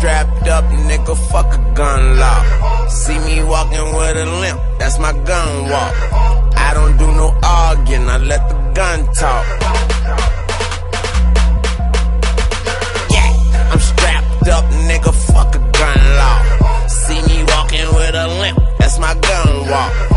strapped up, nigga, fuck a gun law. See me walking with a limp, that's my gun walk. I don't do no arguing, I let the gun talk. Yeah, I'm strapped up, nigga, fuck a gun law. See me walking with a limp, that's my gun walk.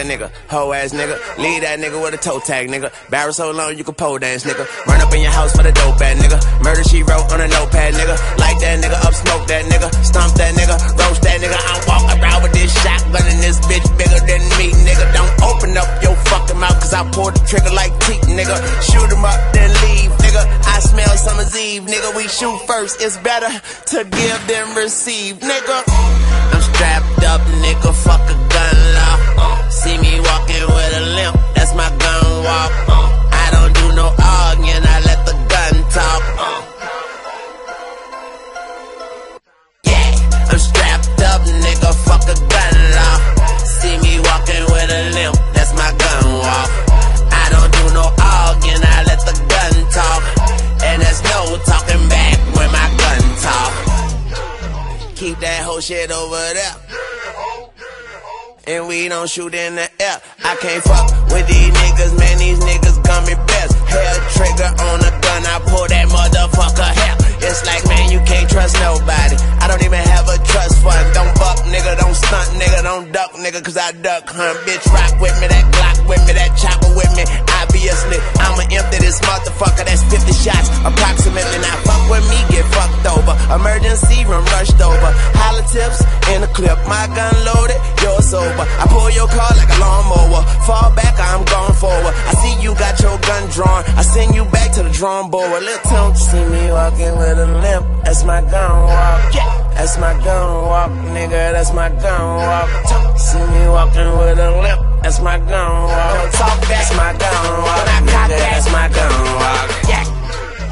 That nigga, hoe ass nigga. Leave that nigga with a toe tag, nigga. Barrel so long you can pole dance, nigga. Run up in your house for the dope ass nigga. Murder she wrote on a notepad, nigga. Light that nigga up, smoke that nigga. Stomp that nigga, roast that nigga. I'm walking around with this shotgun and this bitch bigger than me, nigga. Don't open up your fucking mouth, cause I pull the trigger like teeth, nigga. Shoot 'em up, then leave, nigga. I smell summer's eve, nigga. We shoot first, it's better to give than receive, nigga. I'm strapped up, nigga. Fuck a gun see me walking with a limp, that's my gun walk. Uh, I don't do no arguing, I let the gun talk. Uh. Yeah, I'm strapped up, nigga. Fuck a gun law. See me walking with a limp, that's my gun walk. I don't do no arguing, I let the gun talk. And there's no talking back when my gun talk. Keep that whole shit over there. And we don't shoot in the air. I can't fuck with these niggas, man. These niggas gummy best. Hair trigger on a gun, I pull that motherfucker hair. It's like, man, you can't trust nobody. I don't even have a trust fund. Don't buck, nigga. Don't stunt, nigga. Don't duck, nigga, cause I duck hunt. Bitch, rock with me, that Glock with me, that chopper with me. Obviously, I'ma empty this motherfucker. That's I pull your car like a lawnmower. Fall back, I'm going forward. I see you got your gun drawn. I send you back to the drawing board. Little Tim, see me walking with a limp. That's my gun walk. That's my gun walk, nigga. That's my gun walk. See me walking with a limp. That's my gun walk. Don't talk back. That's my gun walk.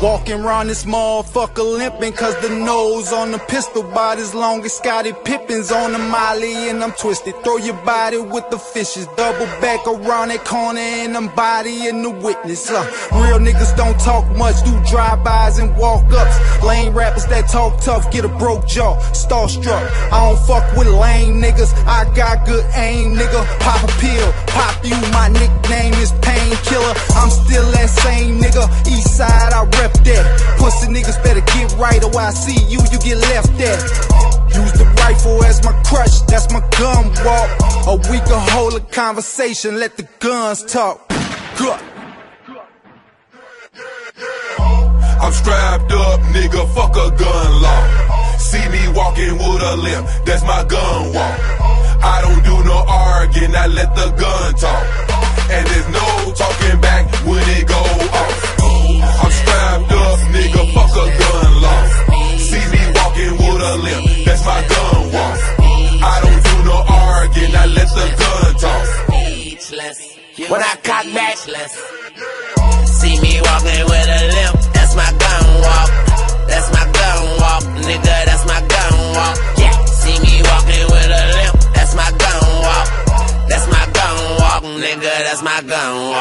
Walking around this motherfucker limping cause the nose on the pistol about as long as Scottie Pippen's on the molly and I'm twisted. Throw your body with the fishes, double back around that corner and I'm body bodying the witness. Uh, real niggas don't talk much, do drive-bys and walk-ups. Lame rappers that talk tough get a broke jaw, starstruck. I don't fuck with lame niggas, I got good aim, nigga. Pop a pill, pop you, my nickname is Painkiller. I'm still that same nigga, east side I rep that. Pussy niggas better get right or I see you, you get left at. Use the rifle as my crutch, that's my gun walk. Or we can hold a conversation, let the guns talk. Good. I'm strapped up, nigga, fuck a gun law. See me walking with a limp, that's my gun walk. I don't do no arguing, I let the gun talk. And there's no When I cock back, see me walking with a limp. That's my gun walk. That's my gun walk, nigga. That's my gun walk. Yeah, see me walking with a limp. That's my gun walk. That's my gun walk, nigga. That's my gun walk.